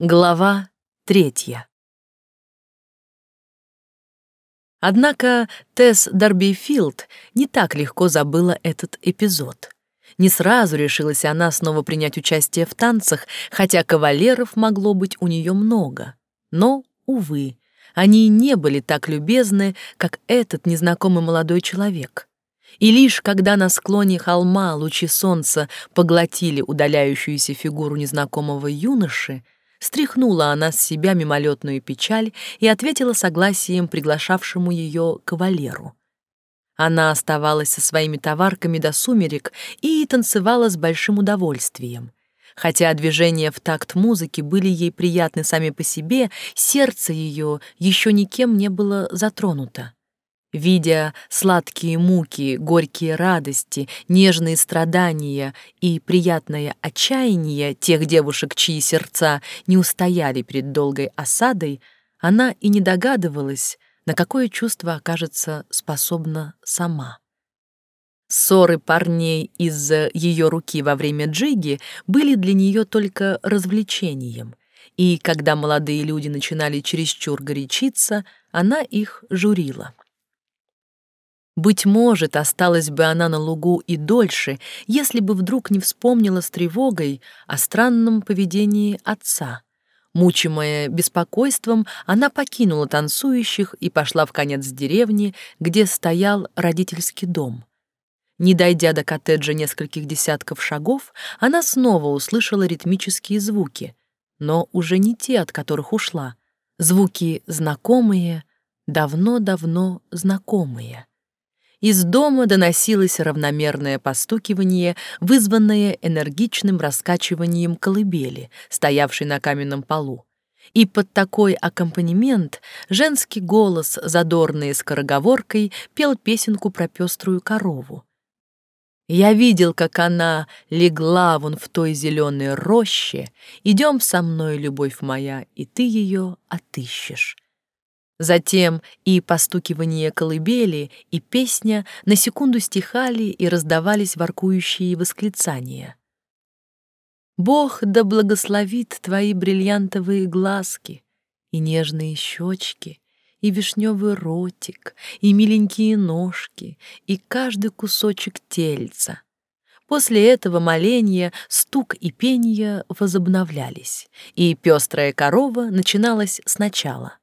Глава третья. Однако Тесс Дарбифилд не так легко забыла этот эпизод. Не сразу решилась она снова принять участие в танцах, хотя кавалеров могло быть у нее много. Но, увы, они не были так любезны, как этот незнакомый молодой человек. И лишь когда на склоне холма лучи солнца поглотили удаляющуюся фигуру незнакомого юноши, Стряхнула она с себя мимолетную печаль и ответила согласием приглашавшему ее кавалеру. Она оставалась со своими товарками до сумерек и танцевала с большим удовольствием. Хотя движения в такт музыки были ей приятны сами по себе, сердце ее еще никем не было затронуто. Видя сладкие муки, горькие радости, нежные страдания и приятное отчаяние тех девушек, чьи сердца не устояли перед долгой осадой, она и не догадывалась, на какое чувство окажется способна сама. Ссоры парней из-за ее руки во время джиги были для нее только развлечением, и когда молодые люди начинали чересчур горячиться, она их журила. Быть может, осталась бы она на лугу и дольше, если бы вдруг не вспомнила с тревогой о странном поведении отца. Мучимая беспокойством, она покинула танцующих и пошла в конец деревни, где стоял родительский дом. Не дойдя до коттеджа нескольких десятков шагов, она снова услышала ритмические звуки, но уже не те, от которых ушла. Звуки знакомые, давно-давно знакомые. Из дома доносилось равномерное постукивание, вызванное энергичным раскачиванием колыбели, стоявшей на каменном полу. И под такой аккомпанемент женский голос, задорный скороговоркой, пел песенку про пеструю корову. Я видел, как она легла вон в той зеленой роще. Идем со мной, любовь моя, и ты ее отыщешь. Затем и постукивание колыбели, и песня на секунду стихали и раздавались воркующие восклицания. «Бог да благословит твои бриллиантовые глазки и нежные щечки, и вишневый ротик, и миленькие ножки, и каждый кусочек тельца». После этого моления, стук и пение возобновлялись, и пестрая корова начиналась сначала.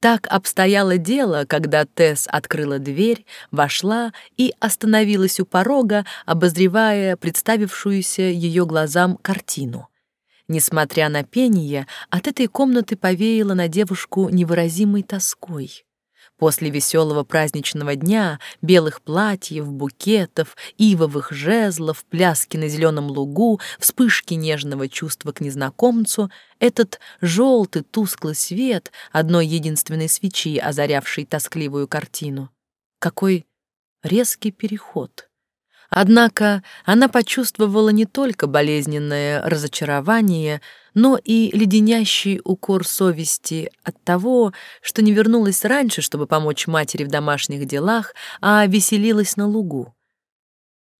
Так обстояло дело, когда Тесс открыла дверь, вошла и остановилась у порога, обозревая представившуюся ее глазам картину. Несмотря на пение, от этой комнаты повеяло на девушку невыразимой тоской. После веселого праздничного дня, белых платьев, букетов, ивовых жезлов, пляски на зеленом лугу, вспышки нежного чувства к незнакомцу, этот желтый тусклый свет одной единственной свечи, озарявший тоскливую картину. Какой резкий переход! Однако она почувствовала не только болезненное разочарование, но и леденящий укор совести от того, что не вернулась раньше, чтобы помочь матери в домашних делах, а веселилась на лугу.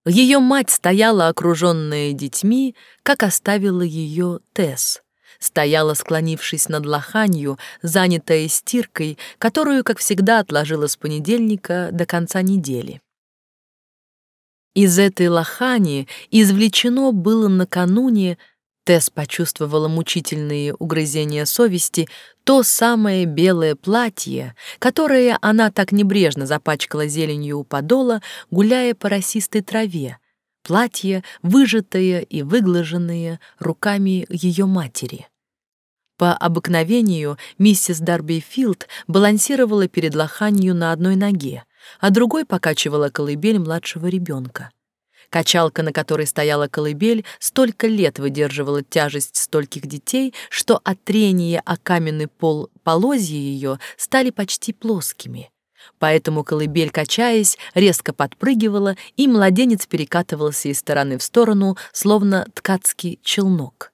Ее мать стояла, окруженная детьми, как оставила ее Тесс. Стояла, склонившись над лоханью, занятая стиркой, которую, как всегда, отложила с понедельника до конца недели. Из этой лохани извлечено было накануне, Тесс почувствовала мучительные угрызения совести, то самое белое платье, которое она так небрежно запачкала зеленью у подола, гуляя по росистой траве, платье, выжатое и выглаженное руками ее матери. По обыкновению миссис Дарби Филд балансировала перед лоханью на одной ноге, а другой покачивала колыбель младшего ребенка. Качалка, на которой стояла колыбель, столько лет выдерживала тяжесть стольких детей, что от трения о каменный пол полозья ее стали почти плоскими. Поэтому колыбель, качаясь, резко подпрыгивала, и младенец перекатывался из стороны в сторону, словно ткацкий челнок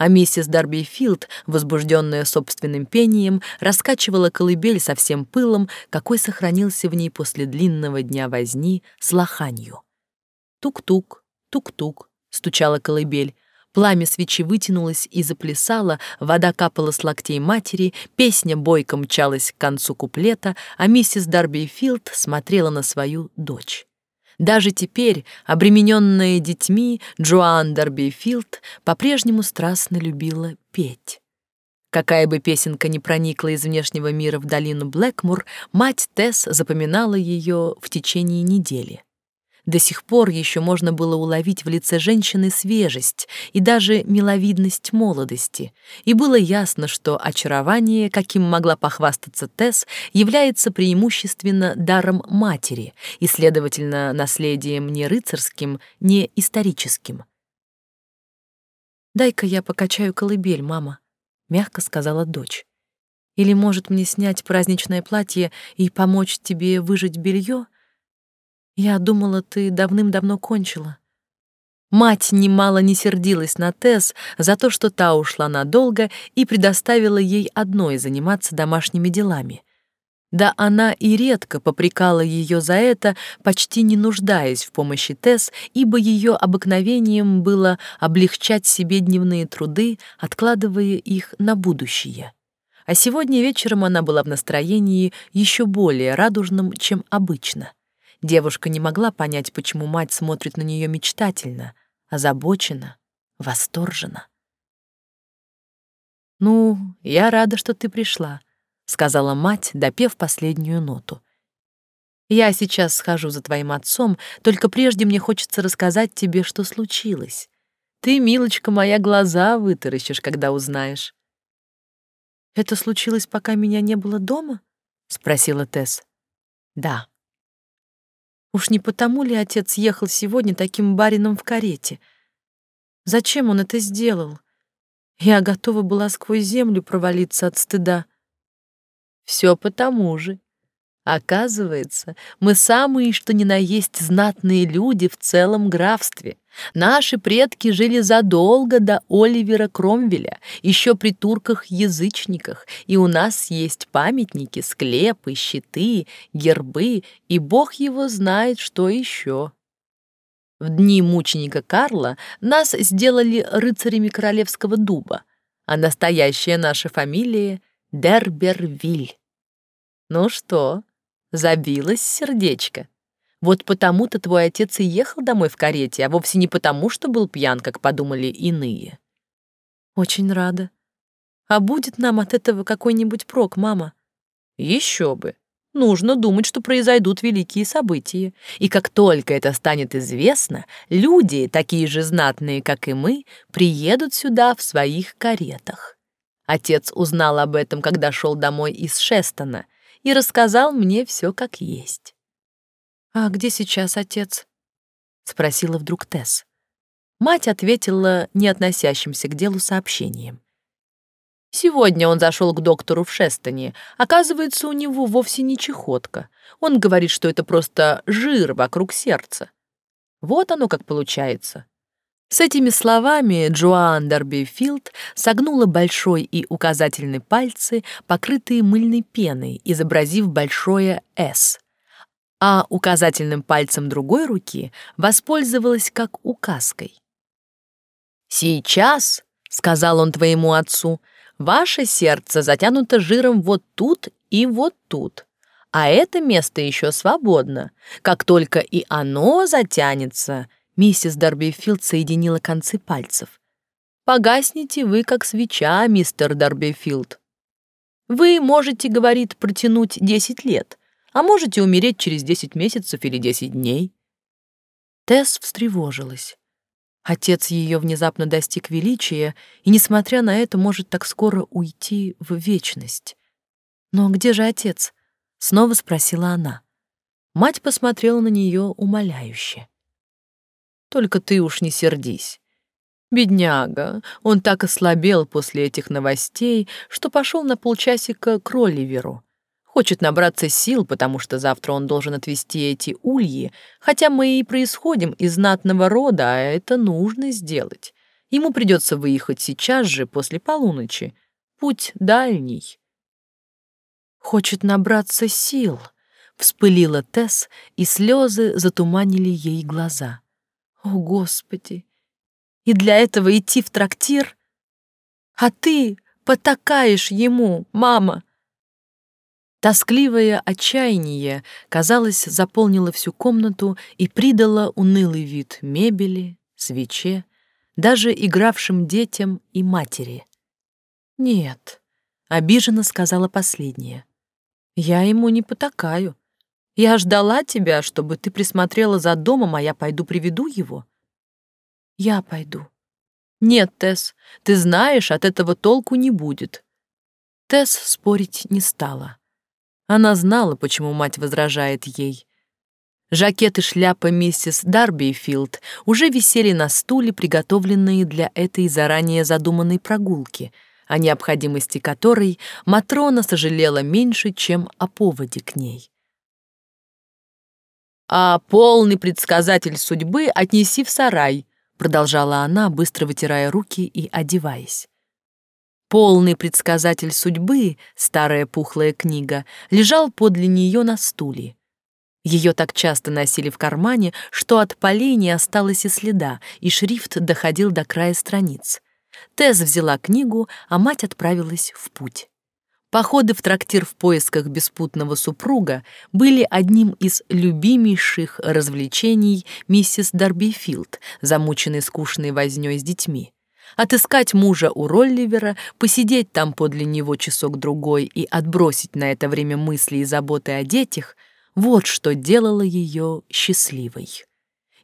а миссис Дарби Филд, возбужденная собственным пением, раскачивала колыбель со всем пылом, какой сохранился в ней после длинного дня возни с лоханью. Тук-тук, тук-тук, стучала колыбель. Пламя свечи вытянулось и заплясало, вода капала с локтей матери, песня бойко мчалась к концу куплета, а миссис Дарби Филд смотрела на свою дочь. Даже теперь, обремененная детьми, Джоан Дарби Филд по-прежнему страстно любила петь. Какая бы песенка ни проникла из внешнего мира в долину Блэкмур, мать Тесс запоминала ее в течение недели. До сих пор еще можно было уловить в лице женщины свежесть и даже миловидность молодости, и было ясно, что очарование, каким могла похвастаться Тесс, является преимущественно даром матери и, следовательно, наследием не рыцарским, не историческим. «Дай-ка я покачаю колыбель, мама», — мягко сказала дочь. «Или, может, мне снять праздничное платье и помочь тебе выжать белье?» Я думала, ты давным-давно кончила. Мать немало не сердилась на Тесс за то, что та ушла надолго и предоставила ей одной заниматься домашними делами. Да она и редко попрекала ее за это, почти не нуждаясь в помощи Тесс, ибо ее обыкновением было облегчать себе дневные труды, откладывая их на будущее. А сегодня вечером она была в настроении еще более радужном, чем обычно. Девушка не могла понять, почему мать смотрит на нее мечтательно, озабоченно, восторженно. «Ну, я рада, что ты пришла», — сказала мать, допев последнюю ноту. «Я сейчас схожу за твоим отцом, только прежде мне хочется рассказать тебе, что случилось. Ты, милочка моя, глаза вытаращишь, когда узнаешь». «Это случилось, пока меня не было дома?» — спросила Тесс. «Да», Уж не потому ли отец ехал сегодня таким барином в карете? Зачем он это сделал? Я готова была сквозь землю провалиться от стыда. Все потому же. Оказывается, мы самые что ни на есть знатные люди в целом графстве. Наши предки жили задолго до Оливера Кромвеля, еще при турках-язычниках, и у нас есть памятники, склепы, щиты, гербы, и бог его знает, что еще. В дни мученика Карла нас сделали рыцарями королевского дуба, а настоящая наша фамилия — Дербервиль. Ну что, забилось сердечко? Вот потому-то твой отец и ехал домой в карете, а вовсе не потому, что был пьян, как подумали иные. Очень рада. А будет нам от этого какой-нибудь прок, мама? Еще бы. Нужно думать, что произойдут великие события. И как только это станет известно, люди, такие же знатные, как и мы, приедут сюда в своих каретах. Отец узнал об этом, когда шел домой из Шестона, и рассказал мне все как есть. «А где сейчас отец?» — спросила вдруг Тесс. Мать ответила не относящимся к делу сообщением. «Сегодня он зашел к доктору в Шестоне. Оказывается, у него вовсе не чехотка. Он говорит, что это просто жир вокруг сердца. Вот оно как получается». С этими словами Джоан Дарбифилд согнула большой и указательный пальцы, покрытые мыльной пеной, изобразив большое «С», а указательным пальцем другой руки воспользовалась как указкой. «Сейчас», — сказал он твоему отцу, — «ваше сердце затянуто жиром вот тут и вот тут, а это место еще свободно. Как только и оно затянется», — миссис Дарбифилд соединила концы пальцев. «Погасните вы, как свеча, мистер Дарбифилд. Вы можете, говорит, протянуть десять лет, а можете умереть через 10 месяцев или 10 дней». Тесс встревожилась. Отец ее внезапно достиг величия и, несмотря на это, может так скоро уйти в вечность. «Но где же отец?» — снова спросила она. Мать посмотрела на нее умоляюще. «Только ты уж не сердись. Бедняга, он так ослабел после этих новостей, что пошел на полчасика к Ролливеру. Хочет набраться сил, потому что завтра он должен отвезти эти ульи, хотя мы и происходим из знатного рода, а это нужно сделать. Ему придется выехать сейчас же, после полуночи. Путь дальний. Хочет набраться сил, вспылила Тесс, и слезы затуманили ей глаза. О, Господи! И для этого идти в трактир? А ты потакаешь ему, мама!» Тоскливое отчаяние, казалось, заполнило всю комнату и придало унылый вид мебели, свече, даже игравшим детям и матери. «Нет», — обиженно сказала последняя, — «я ему не потакаю. Я ждала тебя, чтобы ты присмотрела за домом, а я пойду приведу его». «Я пойду». «Нет, Тесс, ты знаешь, от этого толку не будет». Тесс спорить не стала. Она знала, почему мать возражает ей. Жакет и шляпа миссис Дарбифилд уже висели на стуле, приготовленные для этой заранее задуманной прогулки, о необходимости которой Матрона сожалела меньше, чем о поводе к ней. «А полный предсказатель судьбы отнеси в сарай», продолжала она, быстро вытирая руки и одеваясь. Полный предсказатель судьбы, старая пухлая книга, лежал подле нее на стуле. Ее так часто носили в кармане, что от полей не осталось и следа, и шрифт доходил до края страниц. Тесс взяла книгу, а мать отправилась в путь. Походы в трактир в поисках беспутного супруга были одним из любимейших развлечений миссис Дарбифилд, замученной скучной вознёй с детьми. Отыскать мужа у Ролливера, посидеть там подле него часок-другой и отбросить на это время мысли и заботы о детях — вот что делало ее счастливой.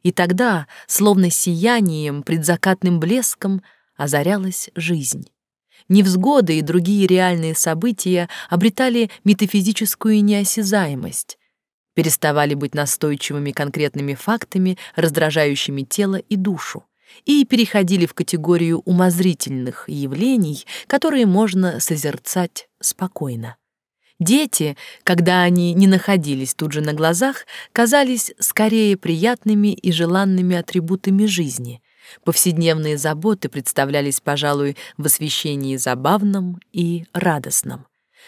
И тогда, словно сиянием, предзакатным блеском, озарялась жизнь. Невзгоды и другие реальные события обретали метафизическую неосязаемость, переставали быть настойчивыми конкретными фактами, раздражающими тело и душу и переходили в категорию умозрительных явлений, которые можно созерцать спокойно. Дети, когда они не находились тут же на глазах, казались скорее приятными и желанными атрибутами жизни. Повседневные заботы представлялись, пожалуй, в освещении забавным и радостным.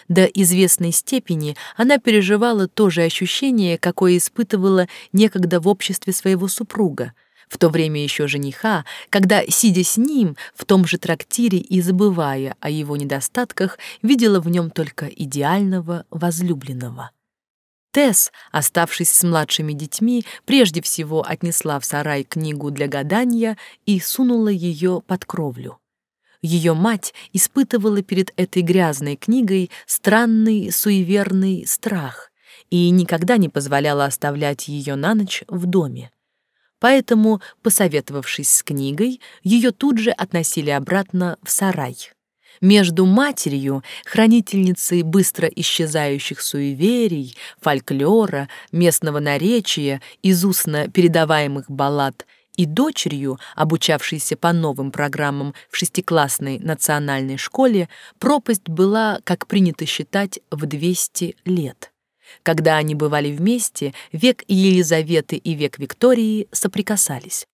До известной степени она переживала то же ощущение, какое испытывала некогда в обществе своего супруга — в то время еще жениха, когда, сидя с ним в том же трактире и забывая о его недостатках, видела в нем только идеального возлюбленного. Тесс, оставшись с младшими детьми, прежде всего отнесла в сарай книгу для гадания и сунула ее под кровлю. Ее мать испытывала перед этой грязной книгой странный суеверный страх и никогда не позволяла оставлять ее на ночь в доме. Поэтому, посоветовавшись с книгой, ее тут же относили обратно в сарай. Между матерью, хранительницей быстро исчезающих суеверий, фольклора, местного наречия, из устно передаваемых баллад, и дочерью, обучавшейся по новым программам в шестиклассной национальной школе, пропасть была, как принято считать, в 200 лет. Когда они бывали вместе, век Елизаветы и век Виктории соприкасались.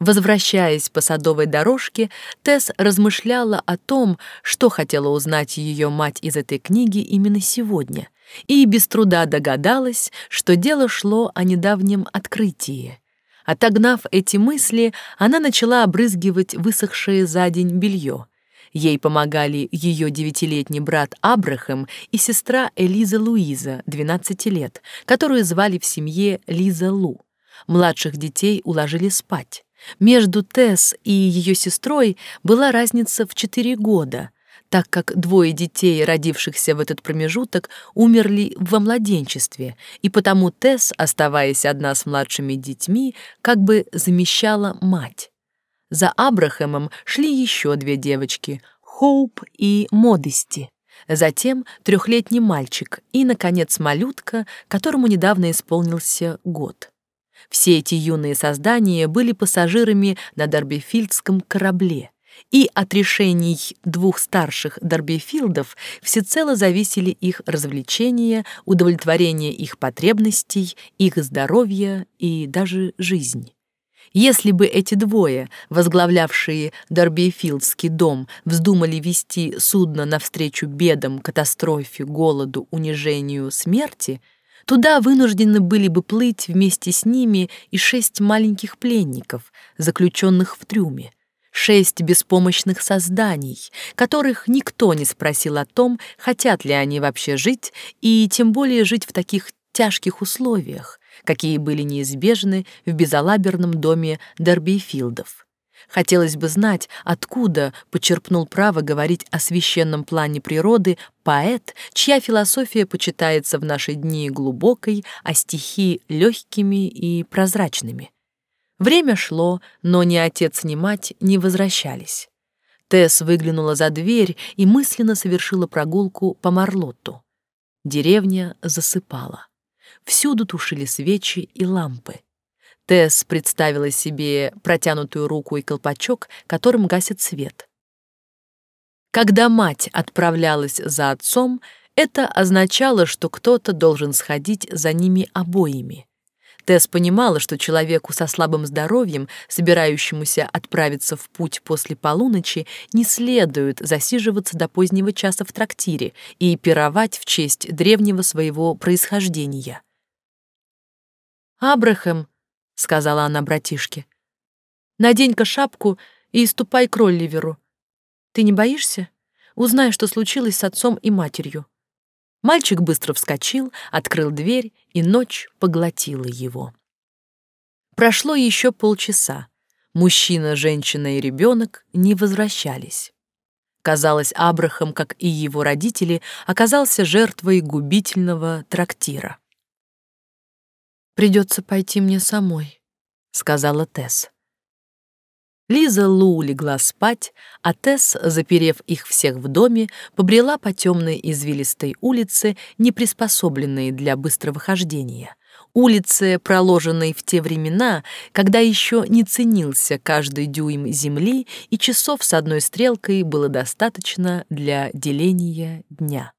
Возвращаясь по садовой дорожке, Тесс размышляла о том, что хотела узнать ее мать из этой книги именно сегодня, и без труда догадалась, что дело шло о недавнем открытии. Отогнав эти мысли, она начала обрызгивать высохшее за день белье. Ей помогали ее девятилетний брат Абрахам и сестра Элиза Луиза, 12 лет, которую звали в семье Лиза Лу. Младших детей уложили спать. Между Тесс и ее сестрой была разница в 4 года, так как двое детей, родившихся в этот промежуток, умерли во младенчестве, и потому Тесс, оставаясь одна с младшими детьми, как бы замещала мать. За Абрахамом шли еще две девочки — Хоуп и Модести. Затем трехлетний мальчик и, наконец, малютка, которому недавно исполнился год. Все эти юные создания были пассажирами на Дарбифильдском корабле, и от решений двух старших Дарбифилдов всецело зависели их развлечения, удовлетворение их потребностей, их здоровье и даже жизнь. Если бы эти двое, возглавлявшие Дорбейфилдский дом, вздумали вести судно навстречу бедам, катастрофе, голоду, унижению, смерти, Туда вынуждены были бы плыть вместе с ними и шесть маленьких пленников, заключенных в трюме, шесть беспомощных созданий, которых никто не спросил о том, хотят ли они вообще жить, и тем более жить в таких тяжких условиях, какие были неизбежны в безалаберном доме Дербифилдов. Хотелось бы знать, откуда почерпнул право говорить о священном плане природы поэт, чья философия почитается в наши дни глубокой, а стихи легкими и прозрачными. Время шло, но ни отец, ни мать не возвращались. Тесс выглянула за дверь и мысленно совершила прогулку по Марлотту. Деревня засыпала. Всюду тушили свечи и лампы. Тесс представила себе протянутую руку и колпачок, которым гасит свет. Когда мать отправлялась за отцом, это означало, что кто-то должен сходить за ними обоими. Тесс понимала, что человеку со слабым здоровьем, собирающемуся отправиться в путь после полуночи, не следует засиживаться до позднего часа в трактире и пировать в честь древнего своего происхождения. «Абрахам», — сказала она братишке, — «надень-ка шапку и ступай к Ролливеру. Ты не боишься? Узнай, что случилось с отцом и матерью». Мальчик быстро вскочил, открыл дверь, и ночь поглотила его. Прошло еще полчаса. Мужчина, женщина и ребенок не возвращались. Казалось, Абрахам, как и его родители, оказался жертвой губительного трактира. «Придется пойти мне самой», — сказала Тесс. Лиза Лу легла спать, а Тесс, заперев их всех в доме, побрела по темной извилистой улице, не приспособленной для быстрого хождения. Улице, проложенной в те времена, когда еще не ценился каждый дюйм земли, и часов с одной стрелкой было достаточно для деления дня.